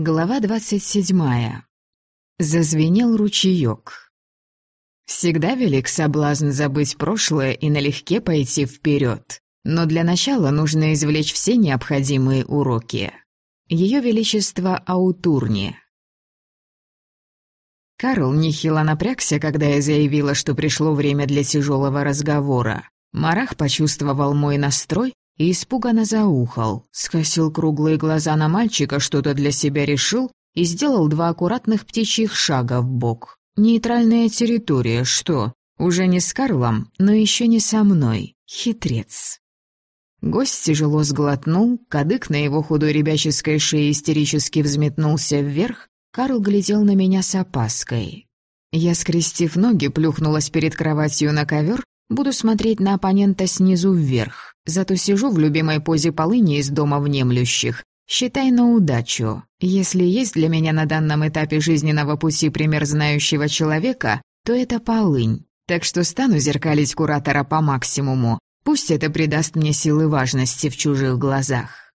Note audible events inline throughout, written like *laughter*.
Глава двадцать седьмая. Зазвенел ручеёк. Всегда велик соблазн забыть прошлое и налегке пойти вперед. Но для начала нужно извлечь все необходимые уроки. Ее Величество Аутурни. Карл нехило напрягся, когда я заявила, что пришло время для тяжелого разговора. Марах почувствовал мой настрой и испуганно заухал, скосил круглые глаза на мальчика, что-то для себя решил и сделал два аккуратных птичьих шага в бок. Нейтральная территория, что? Уже не с Карлом, но еще не со мной. Хитрец. Гость тяжело сглотнул, кадык на его худой ребяческой шее истерически взметнулся вверх, Карл глядел на меня с опаской. Я, скрестив ноги, плюхнулась перед кроватью на ковер Буду смотреть на оппонента снизу вверх, зато сижу в любимой позе полыни из дома внемлющих. Считай на удачу. Если есть для меня на данном этапе жизненного пути пример знающего человека, то это полынь. Так что стану зеркалить куратора по максимуму. Пусть это придаст мне силы важности в чужих глазах.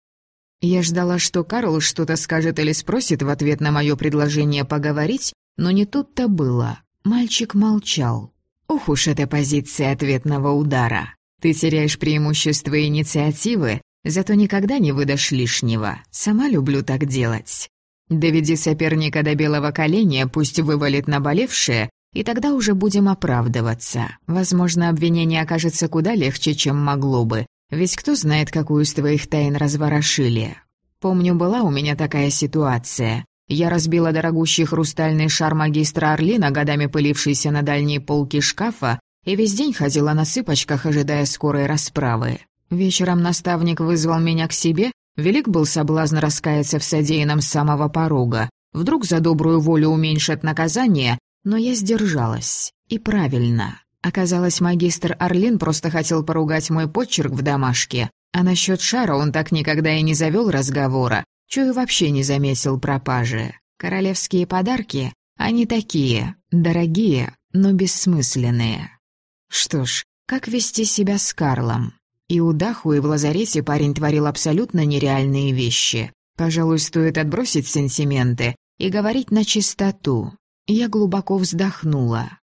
Я ждала, что Карл что-то скажет или спросит в ответ на мое предложение поговорить, но не тут-то было. Мальчик молчал. Ох уж эта позиция ответного удара. Ты теряешь преимущество инициативы, зато никогда не выдашь лишнего. Сама люблю так делать. Доведи соперника до белого коленя, пусть вывалит наболевшее, и тогда уже будем оправдываться. Возможно, обвинение окажется куда легче, чем могло бы, ведь кто знает, какую из твоих тайн разворошили. Помню, была у меня такая ситуация. Я разбила дорогущий хрустальный шар магистра Орлина, годами пылившийся на дальней полке шкафа, и весь день ходила на цыпочках, ожидая скорой расправы. Вечером наставник вызвал меня к себе, велик был соблазн раскаяться в содеянном с самого порога. Вдруг за добрую волю уменьшат наказание, но я сдержалась. И правильно. Оказалось, магистр Орлин просто хотел поругать мой почерк в домашке, а насчет шара он так никогда и не завел разговора, Чую вообще не заметил пропажи. Королевские подарки, они такие, дорогие, но бессмысленные. Что ж, как вести себя с Карлом? И у Даху, и в лазарете парень творил абсолютно нереальные вещи. Пожалуй, стоит отбросить сентименты и говорить на чистоту. Я глубоко вздохнула.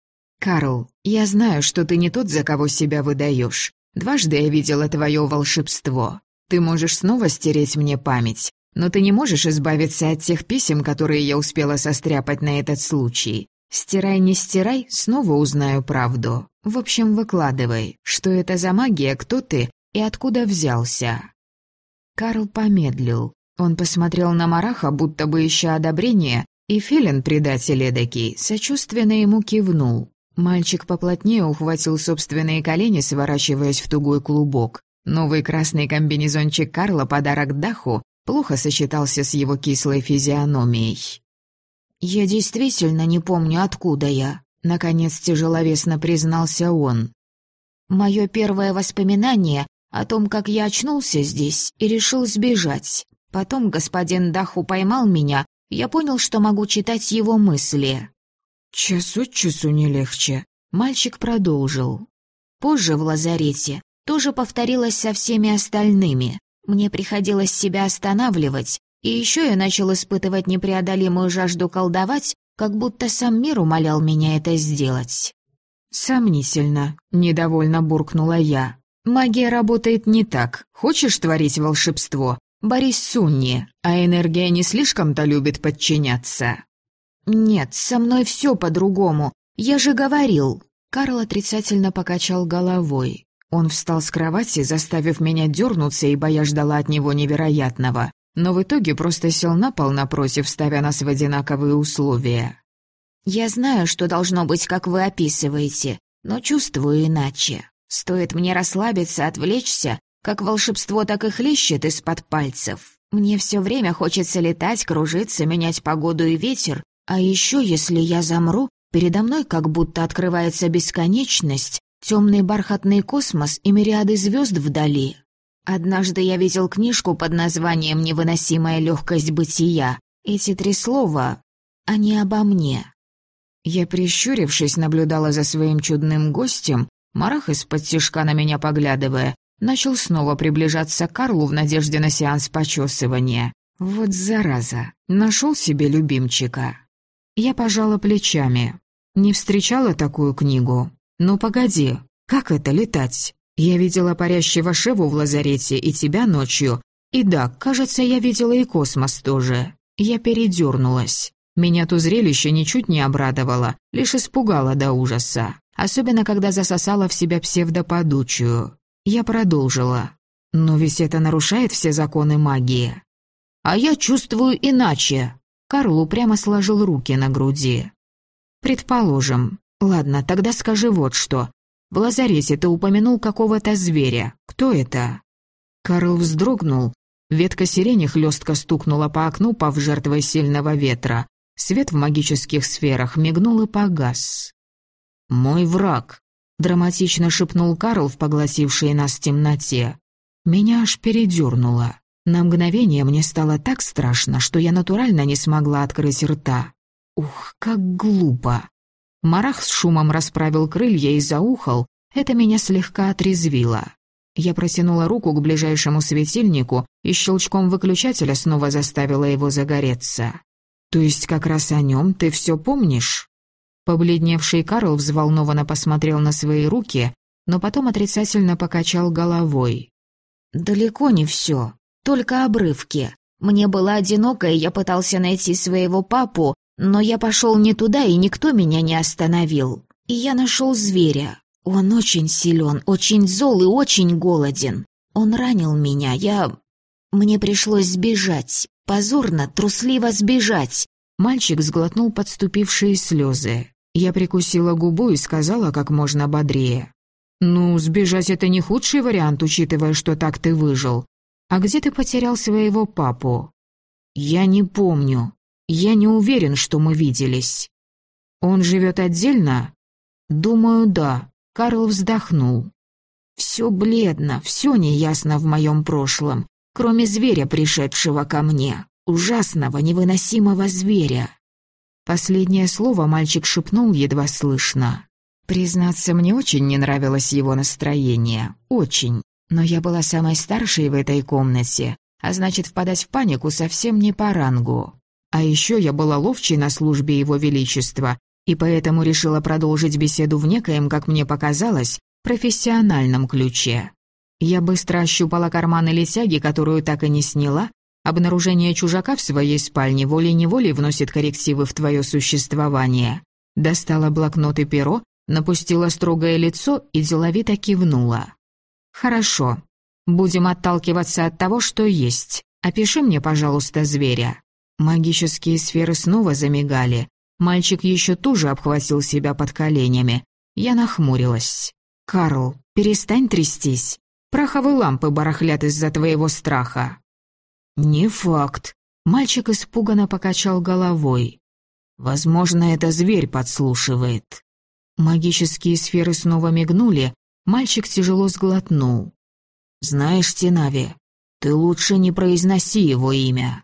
«Карл, я знаю, что ты не тот, за кого себя выдаешь. Дважды я видела твое волшебство. Ты можешь снова стереть мне память, но ты не можешь избавиться от тех писем, которые я успела состряпать на этот случай. Стирай, не стирай, снова узнаю правду. В общем, выкладывай, что это за магия, кто ты и откуда взялся». Карл помедлил. Он посмотрел на Мараха, будто бы ища одобрения, и Филин, предатель эдакий, сочувственно ему кивнул. Мальчик поплотнее ухватил собственные колени, сворачиваясь в тугой клубок. Новый красный комбинезончик Карла, подарок Даху, плохо сочетался с его кислой физиономией. «Я действительно не помню, откуда я», — наконец тяжеловесно признался он. «Мое первое воспоминание о том, как я очнулся здесь и решил сбежать. Потом господин Даху поймал меня, я понял, что могу читать его мысли». «Час от часу не легче», — мальчик продолжил. Позже в лазарете тоже повторилось со всеми остальными. Мне приходилось себя останавливать, и еще я начал испытывать непреодолимую жажду колдовать, как будто сам мир умолял меня это сделать. «Сомнительно», — недовольно буркнула я. «Магия работает не так. Хочешь творить волшебство? Борис Сунни, а энергия не слишком-то любит подчиняться». «Нет, со мной все по-другому. Я же говорил». Карл отрицательно покачал головой. Он встал с кровати, заставив меня дернуться, ибо я ждала от него невероятного. Но в итоге просто сел на пол напротив, ставя нас в одинаковые условия. «Я знаю, что должно быть, как вы описываете, но чувствую иначе. Стоит мне расслабиться, отвлечься, как волшебство так и хлещет из-под пальцев. Мне все время хочется летать, кружиться, менять погоду и ветер, а еще, если я замру, передо мной как будто открывается бесконечность, темный бархатный космос и мириады звезд вдали. Однажды я видел книжку под названием «Невыносимая легкость бытия». Эти три слова, они обо мне. Я, прищурившись, наблюдала за своим чудным гостем, Марах из-под тишка на меня поглядывая, начал снова приближаться к Карлу в надежде на сеанс почесывания. Вот зараза, нашел себе любимчика. Я пожала плечами. Не встречала такую книгу. Ну погоди, как это летать? Я видела парящего Шеву в лазарете и тебя ночью. И да, кажется, я видела и космос тоже. Я передернулась. Меня то зрелище ничуть не обрадовало, лишь испугало до ужаса. Особенно, когда засосала в себя псевдоподучую. Я продолжила. Но ведь это нарушает все законы магии. А я чувствую иначе. Карл упрямо сложил руки на груди. Предположим. Ладно, тогда скажи вот что. В лазарете ты упомянул какого-то зверя. Кто это? Карл вздрогнул. Ветка сирени хлестко стукнула по окну, пав жертвой сильного ветра. Свет в магических сферах мигнул и погас. «Мой враг», — драматично шепнул Карл в поглотившей нас темноте. Меня аж передернуло. На мгновение мне стало так страшно, что я натурально не смогла открыть рта. Ух, как глупо. Марах с шумом расправил крылья и заухал, это меня слегка отрезвило. Я протянула руку к ближайшему светильнику и щелчком выключателя снова заставила его загореться. «То есть как раз о нем ты все помнишь?» Побледневший Карл взволнованно посмотрел на свои руки, но потом отрицательно покачал головой. «Далеко не все, только обрывки. Мне было одиноко, и я пытался найти своего папу, но я пошел не туда, и никто меня не остановил. И я нашел зверя. Он очень силен, очень зол и очень голоден. Он ранил меня, я... Мне пришлось сбежать. Позорно, трусливо сбежать. Мальчик сглотнул подступившие слезы. Я прикусила губу и сказала как можно бодрее. «Ну, сбежать — это не худший вариант, учитывая, что так ты выжил. А где ты потерял своего папу?» «Я не помню. Я не уверен, что мы виделись. Он живет отдельно? Думаю, да. Карл вздохнул. Все бледно, все неясно в моем прошлом, кроме зверя, пришедшего ко мне. Ужасного, невыносимого зверя. Последнее слово мальчик шепнул едва слышно. Признаться, мне очень не нравилось его настроение. Очень. Но я была самой старшей в этой комнате, а значит, впадать в панику совсем не по рангу. А еще я была ловчей на службе Его Величества, и поэтому решила продолжить беседу в некоем, как мне показалось, профессиональном ключе. Я быстро ощупала карманы летяги, которую так и не сняла. Обнаружение чужака в своей спальне волей-неволей вносит коррективы в твое существование. Достала блокнот и перо, напустила строгое лицо и деловито кивнула. «Хорошо. Будем отталкиваться от того, что есть. Опиши мне, пожалуйста, зверя». Магические сферы снова замигали. Мальчик еще туже обхватил себя под коленями. Я нахмурилась. «Карл, перестань трястись. Праховые лампы барахлят из-за твоего страха». «Не факт». Мальчик испуганно покачал головой. «Возможно, это зверь подслушивает». Магические сферы снова мигнули. Мальчик тяжело сглотнул. «Знаешь, Тинави, ты лучше не произноси его имя».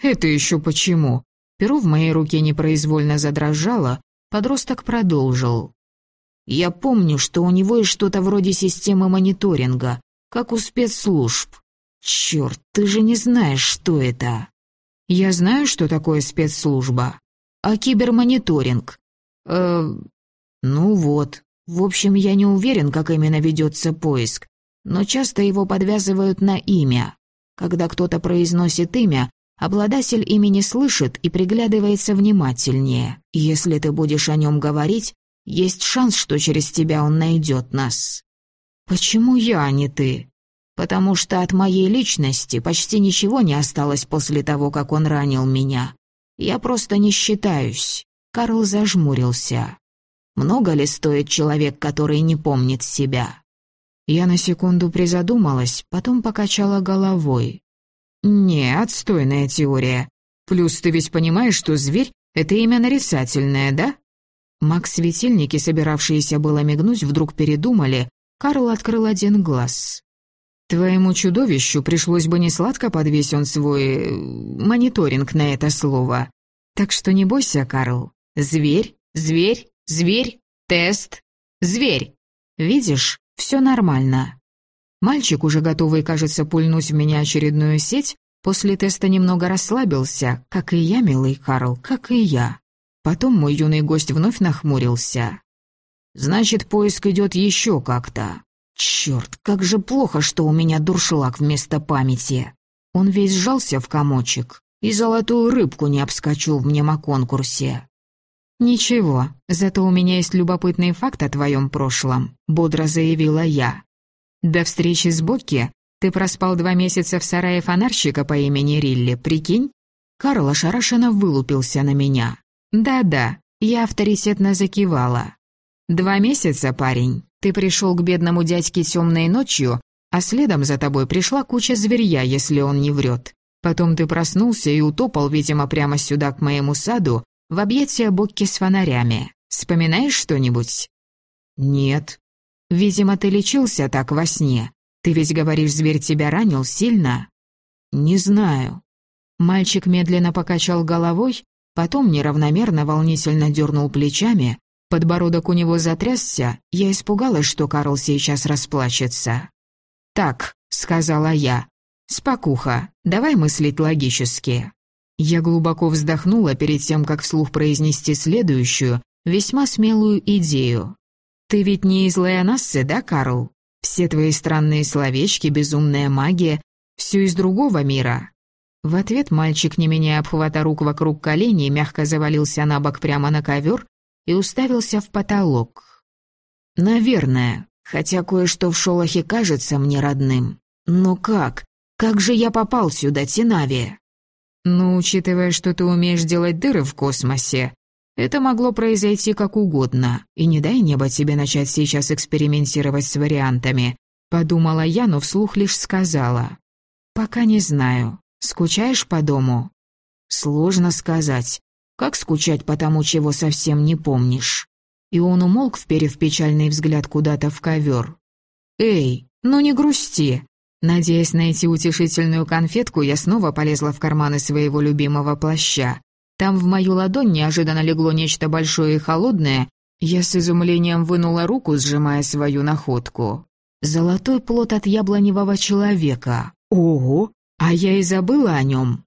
«Это еще почему?» Перо в моей руке непроизвольно задрожало, подросток продолжил. «Я помню, что у него есть что-то вроде системы мониторинга, как у спецслужб. Черт, ты же не знаешь, что это!» «Я знаю, что такое спецслужба. А кибермониторинг?» «Э... Ну вот. В общем, я не уверен, как именно ведется поиск, но часто его подвязывают на имя. Когда кто-то произносит имя, Обладатель имени слышит и приглядывается внимательнее. Если ты будешь о нем говорить, есть шанс, что через тебя он найдет нас. Почему я, а не ты? Потому что от моей личности почти ничего не осталось после того, как он ранил меня. Я просто не считаюсь. Карл зажмурился. Много ли стоит человек, который не помнит себя? Я на секунду призадумалась, потом покачала головой. «Не, отстойная теория. Плюс ты ведь понимаешь, что зверь — это имя нарицательное, да?» Макс-светильники, собиравшиеся было мигнуть, вдруг передумали. Карл открыл один глаз. «Твоему чудовищу пришлось бы несладко подвесь он свой... Э, мониторинг на это слово. Так что не бойся, Карл. Зверь, зверь, зверь, тест, зверь. Видишь, все нормально». Мальчик, уже готовый, кажется, пульнуть в меня очередную сеть, После теста немного расслабился, как и я, милый Карл, как и я. Потом мой юный гость вновь нахмурился. «Значит, поиск идет еще как-то. Черт, как же плохо, что у меня дуршлаг вместо памяти. Он весь сжался в комочек и золотую рыбку не обскочил в мнемоконкурсе. «Ничего, зато у меня есть любопытный факт о твоем прошлом», — бодро заявила я. «До встречи с Бокки ты проспал два месяца в сарае фонарщика по имени Рилли, прикинь?» Карл ошарашенно вылупился на меня. «Да-да», я авторитетно закивала. «Два месяца, парень. Ты пришел к бедному дядьке темной ночью, а следом за тобой пришла куча зверья, если он не врет. Потом ты проснулся и утопал, видимо, прямо сюда, к моему саду, в объятия Бокки с фонарями. Вспоминаешь что-нибудь?» «Нет». «Видимо, ты лечился так во сне. Ты ведь говоришь, зверь тебя ранил сильно?» «Не знаю». Мальчик медленно покачал головой, потом неравномерно волнительно дернул плечами, подбородок у него затрясся, я испугалась, что Карл сейчас расплачется. «Так», — сказала я, — «спокуха, давай мыслить логически». Я глубоко вздохнула перед тем, как вслух произнести следующую, весьма смелую идею. «Ты ведь не из Леонассы, да, Карл? Все твои странные словечки, безумная магия — все из другого мира». В ответ мальчик, не меняя обхвата рук вокруг коленей, мягко завалился на бок прямо на ковер и уставился в потолок. «Наверное, хотя кое-что в Шолохе кажется мне родным. Но как? Как же я попал сюда, Тинави?» «Ну, учитывая, что ты умеешь делать дыры в космосе, это могло произойти как угодно, и не дай небо тебе начать сейчас экспериментировать с вариантами», подумала я, но вслух лишь сказала. «Пока не знаю. Скучаешь по дому?» «Сложно сказать. Как скучать по тому, чего совсем не помнишь?» И он умолк, вперев печальный взгляд куда-то в ковер. «Эй, ну не грусти!» Надеясь найти утешительную конфетку, я снова полезла в карманы своего любимого плаща. Там в мою ладонь неожиданно легло нечто большое и холодное. Я с изумлением вынула руку, сжимая свою находку. Золотой плод от яблоневого человека. Ого! А я и забыла о нем.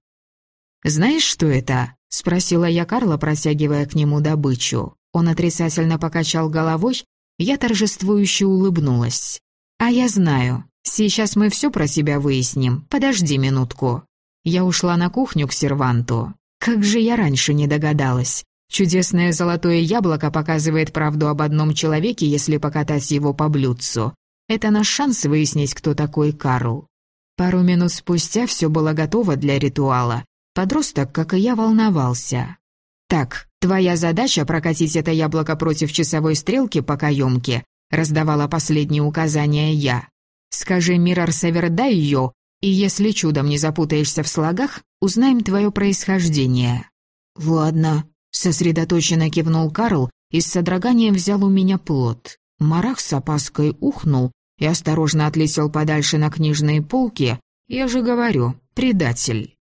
«Знаешь, что это?» — спросила я Карла, протягивая к нему добычу. Он отрицательно покачал головой, я торжествующе улыбнулась. «А я знаю. Сейчас мы все про себя выясним. Подожди минутку». Я ушла на кухню к серванту. Как же я раньше не догадалась. Чудесное золотое яблоко показывает правду об одном человеке, если покатать его по блюдцу. Это наш шанс выяснить, кто такой Карл. Пару минут спустя все было готово для ритуала. Подросток, как и я, волновался. «Так, твоя задача прокатить это яблоко против часовой стрелки по каемке», раздавала последние указания я. «Скажи Мирар ее, и если чудом не запутаешься в слогах, узнаем твое происхождение». «Ладно», — сосредоточенно кивнул Карл и с содроганием взял у меня плод. Марах с опаской ухнул и осторожно отлетел подальше на книжные полки. «Я же говорю, предатель».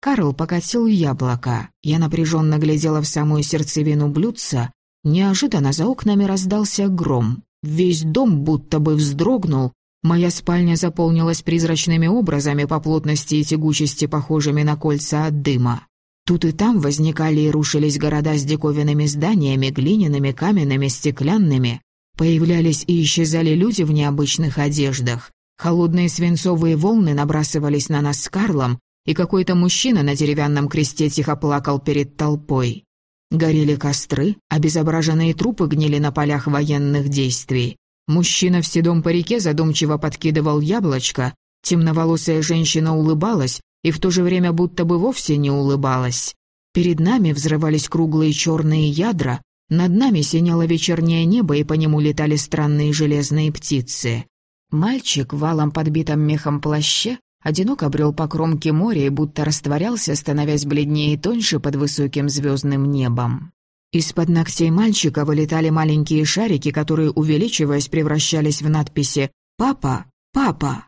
Карл покатил яблоко. Я напряженно глядела в самую сердцевину блюдца. Неожиданно за окнами раздался гром. Весь дом будто бы вздрогнул, Моя спальня заполнилась призрачными образами по плотности и тягучести, похожими на кольца от дыма. Тут и там возникали и рушились города с диковинными зданиями, глиняными, каменными, стеклянными. Появлялись и исчезали люди в необычных одеждах. Холодные свинцовые волны набрасывались на нас с Карлом, и какой-то мужчина на деревянном кресте тихо плакал перед толпой. Горели костры, обезображенные трупы гнили на полях военных действий. Мужчина в седом парике задумчиво подкидывал яблочко, темноволосая женщина улыбалась и в то же время будто бы вовсе не улыбалась. Перед нами взрывались круглые черные ядра, над нами синело вечернее небо, и по нему летали странные железные птицы. Мальчик валом подбитом мехом плаще одиноко брел по кромке моря и будто растворялся, становясь бледнее и тоньше под высоким звездным небом. Из-под ногтей мальчика вылетали маленькие шарики, которые, увеличиваясь, превращались в надписи «Папа! Папа!».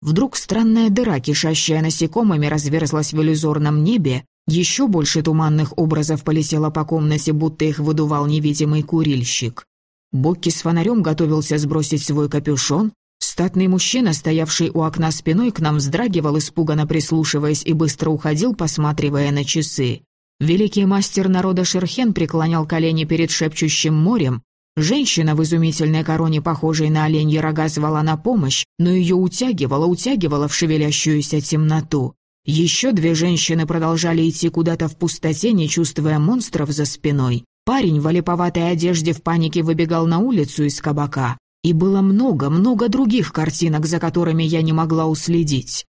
Вдруг странная дыра, кишащая насекомыми, разверзлась в иллюзорном небе, еще больше туманных образов полетело по комнате, будто их выдувал невидимый курильщик. Бокки с фонарем готовился сбросить свой капюшон, Статный мужчина, стоявший у окна спиной, к нам вздрагивал, испуганно прислушиваясь и быстро уходил, посматривая на часы. Великий мастер народа Шерхен преклонял колени перед шепчущим морем. Женщина в изумительной короне, похожей на оленьи рога, звала на помощь, но ее утягивала, утягивала в шевелящуюся темноту. Еще две женщины продолжали идти куда-то в пустоте, не чувствуя монстров за спиной. Парень в олиповатой одежде в панике выбегал на улицу из кабака. И было много-много других картинок, за которыми я не могла уследить.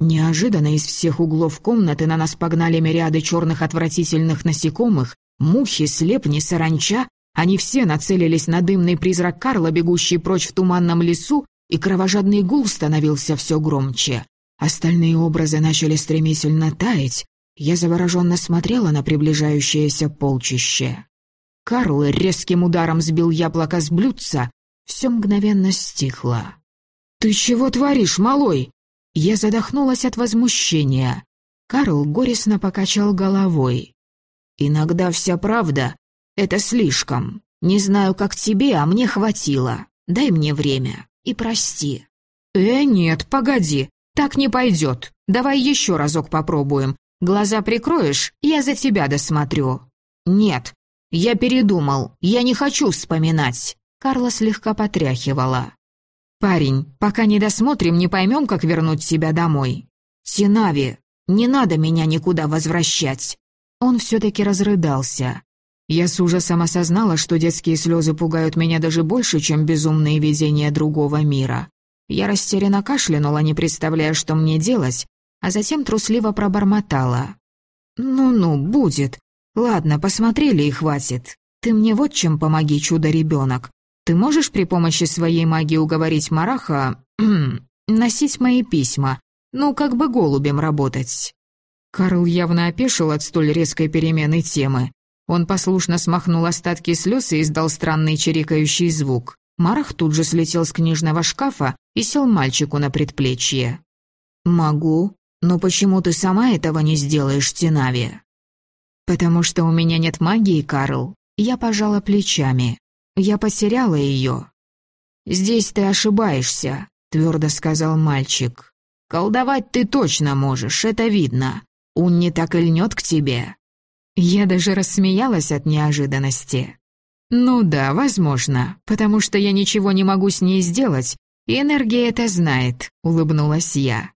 Неожиданно из всех углов комнаты на нас погнали мириады черных отвратительных насекомых, мухи, слепни, саранча. Они все нацелились на дымный призрак Карла, бегущий прочь в туманном лесу, и кровожадный гул становился все громче. Остальные образы начали стремительно таять. Я завороженно смотрела на приближающееся полчище. Карл резким ударом сбил яблоко с блюдца, все мгновенно стихло. «Ты чего творишь, малой?» Я задохнулась от возмущения. Карл горестно покачал головой. «Иногда вся правда — это слишком. Не знаю, как тебе, а мне хватило. Дай мне время и прости». «Э, нет, погоди, так не пойдет. Давай еще разок попробуем. Глаза прикроешь, я за тебя досмотрю». «Нет, я передумал, я не хочу вспоминать». Карла слегка потряхивала. «Парень, пока не досмотрим, не поймем, как вернуть себя домой». «Синави, не надо меня никуда возвращать». Он все-таки разрыдался. Я с ужасом осознала, что детские слезы пугают меня даже больше, чем безумные видения другого мира. Я растерянно кашлянула, не представляя, что мне делать, а затем трусливо пробормотала. «Ну-ну, будет. Ладно, посмотрели и хватит. Ты мне вот чем помоги, чудо-ребенок. Ты можешь при помощи своей магии уговорить Мараха *clears throat* носить мои письма? Ну, как бы голубем работать?» Карл явно опешил от столь резкой перемены темы. Он послушно смахнул остатки слез и издал странный чирикающий звук. Марах тут же слетел с книжного шкафа и сел мальчику на предплечье. «Могу, но почему ты сама этого не сделаешь, Тинави?» «Потому что у меня нет магии, Карл. Я пожала плечами. Я потеряла ее». «Здесь ты ошибаешься», — твердо сказал мальчик. «Колдовать ты точно можешь, это видно. Он не так и льнет к тебе». Я даже рассмеялась от неожиданности. «Ну да, возможно, потому что я ничего не могу с ней сделать, и энергия это знает», — улыбнулась я.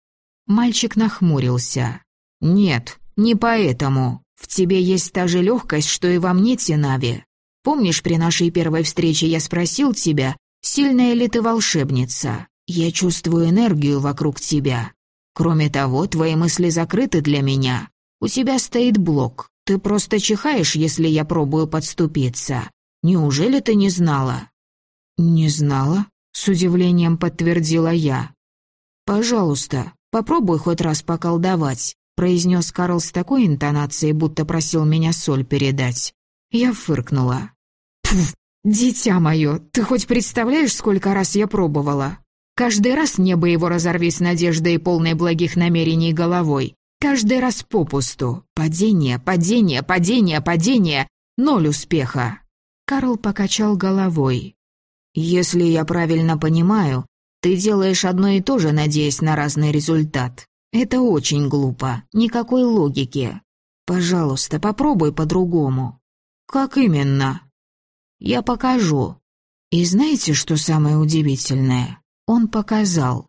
Мальчик нахмурился. «Нет, не поэтому. В тебе есть та же легкость, что и во мне, Тинави. Помнишь, при нашей первой встрече я спросил тебя, сильная ли ты волшебница? Я чувствую энергию вокруг тебя. Кроме того, твои мысли закрыты для меня. У тебя стоит блок. Ты просто чихаешь, если я пробую подступиться. Неужели ты не знала?» «Не знала», — с удивлением подтвердила я. «Пожалуйста, попробуй хоть раз поколдовать», — произнес Карл с такой интонацией, будто просил меня соль передать. Я фыркнула. Пф, дитя мое, ты хоть представляешь, сколько раз я пробовала? Каждый раз небо его разорви с надеждой и полной благих намерений головой. Каждый раз попусту. Падение, падение, падение, падение. Ноль успеха. Карл покачал головой. «Если я правильно понимаю, ты делаешь одно и то же, надеясь на разный результат. Это очень глупо, никакой логики. Пожалуйста, попробуй по-другому». «Как именно?» Я покажу». И знаете, что самое удивительное? Он показал.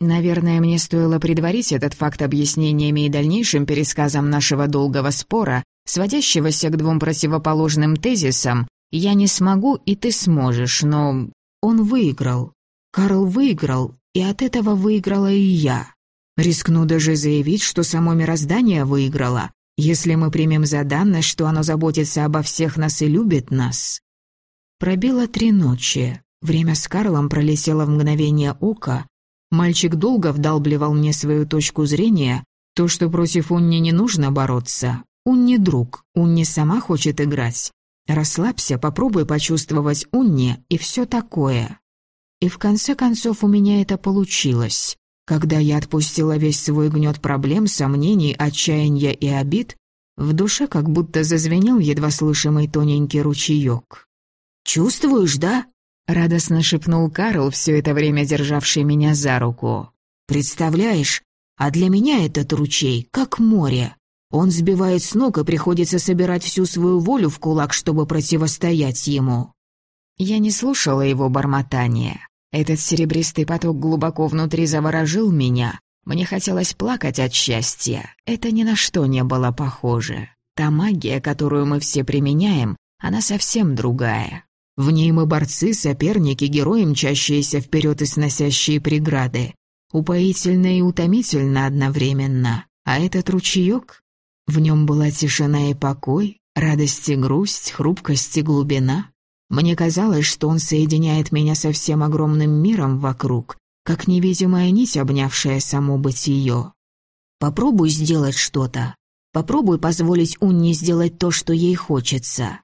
Наверное, мне стоило предварить этот факт объяснениями и дальнейшим пересказом нашего долгого спора, сводящегося к двум противоположным тезисам «я не смогу, и ты сможешь», но он выиграл. Карл выиграл, и от этого выиграла и я. Рискну даже заявить, что само мироздание выиграло, если мы примем за данность, что оно заботится обо всех нас и любит нас. Пробило три ночи. Время с Карлом пролетело в мгновение ока. Мальчик долго вдалбливал мне свою точку зрения, то, что против Унни не нужно бороться. Унни друг, Унни сама хочет играть. Расслабься, попробуй почувствовать Унни и все такое. И в конце концов у меня это получилось. Когда я отпустила весь свой гнет проблем, сомнений, отчаяния и обид, в душе как будто зазвенел едва слышимый тоненький ручеек. «Чувствуешь, да? радостно шепнул Карл, все это время державший меня за руку. «Представляешь, а для меня этот ручей как море. Он сбивает с ног, и приходится собирать всю свою волю в кулак, чтобы противостоять ему». Я не слушала его бормотания. Этот серебристый поток глубоко внутри заворожил меня. Мне хотелось плакать от счастья. Это ни на что не было похоже. Та магия, которую мы все применяем, она совсем другая. В ней мы борцы, соперники, герои, мчащиеся вперед и сносящие преграды. Упоительно и утомительно одновременно. А этот ручеек? В нем была тишина и покой, радость и грусть, хрупкость и глубина. Мне казалось, что он соединяет меня со всем огромным миром вокруг, как невидимая нить, обнявшая само бытие. «Попробуй сделать что-то. Попробуй позволить Унне сделать то, что ей хочется».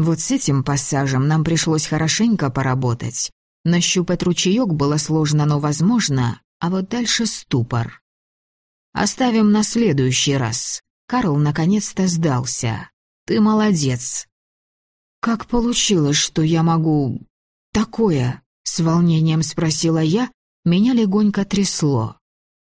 Вот с этим пассажем нам пришлось хорошенько поработать. Нащупать ручеёк было сложно, но возможно, а вот дальше ступор. «Оставим на следующий раз». Карл наконец-то сдался. «Ты молодец. «Как получилось, что я могу... такое?» — с волнением спросила я, меня легонько трясло.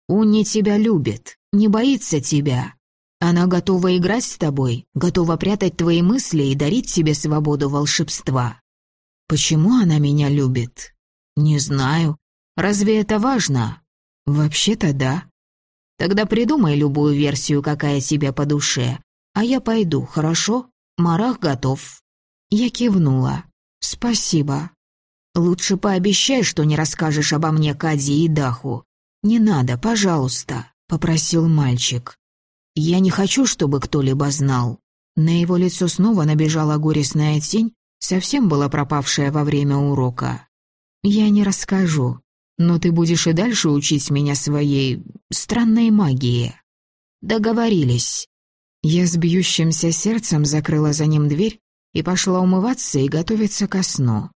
«Уни тебя любит, не боится тебя. Она готова играть с тобой, готова прятать твои мысли и дарить тебе свободу волшебства. Почему она меня любит? Не знаю. Разве это важно? Вообще-то да. Тогда придумай любую версию, какая тебе по душе, а я пойду, хорошо? Марах готов». Я кивнула. «Спасибо. Лучше пообещай, что не расскажешь обо мне Кади и Даху. Не надо, пожалуйста», — попросил мальчик. «Я не хочу, чтобы кто-либо знал». На его лицо снова набежала горестная тень, совсем была пропавшая во время урока. «Я не расскажу, но ты будешь и дальше учить меня своей... странной магии». «Договорились». Я с бьющимся сердцем закрыла за ним дверь и пошла умываться и готовиться ко сну.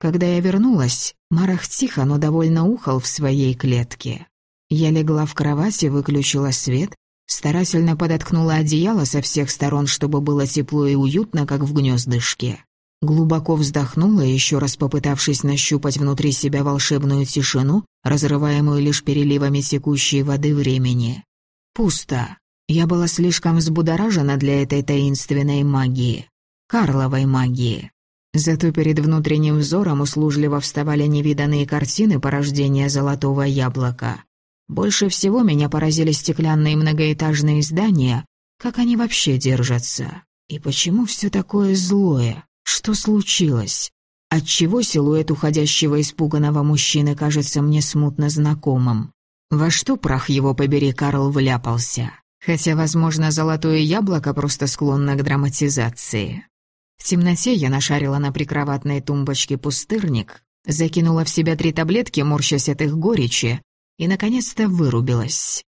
Когда я вернулась, Марах тихо, но довольно ухал в своей клетке. Я легла в кровати, выключила свет, старательно подоткнула одеяло со всех сторон, чтобы было тепло и уютно, как в гнездышке. Глубоко вздохнула, еще раз попытавшись нащупать внутри себя волшебную тишину, разрываемую лишь переливами текущей воды времени. Пусто. Я была слишком взбудоражена для этой таинственной магии. Карловой магии. Зато перед внутренним взором услужливо вставали невиданные картины порождения золотого яблока. Больше всего меня поразили стеклянные многоэтажные здания, как они вообще держатся. И почему все такое злое? Что случилось? Отчего силуэт уходящего испуганного мужчины кажется мне смутно знакомым? Во что прах его побери Карл вляпался? Хотя, возможно, золотое яблоко просто склонно к драматизации. В темноте я нашарила на прикроватной тумбочке пустырник, закинула в себя три таблетки, морщась от их горечи, и, наконец-то, вырубилась.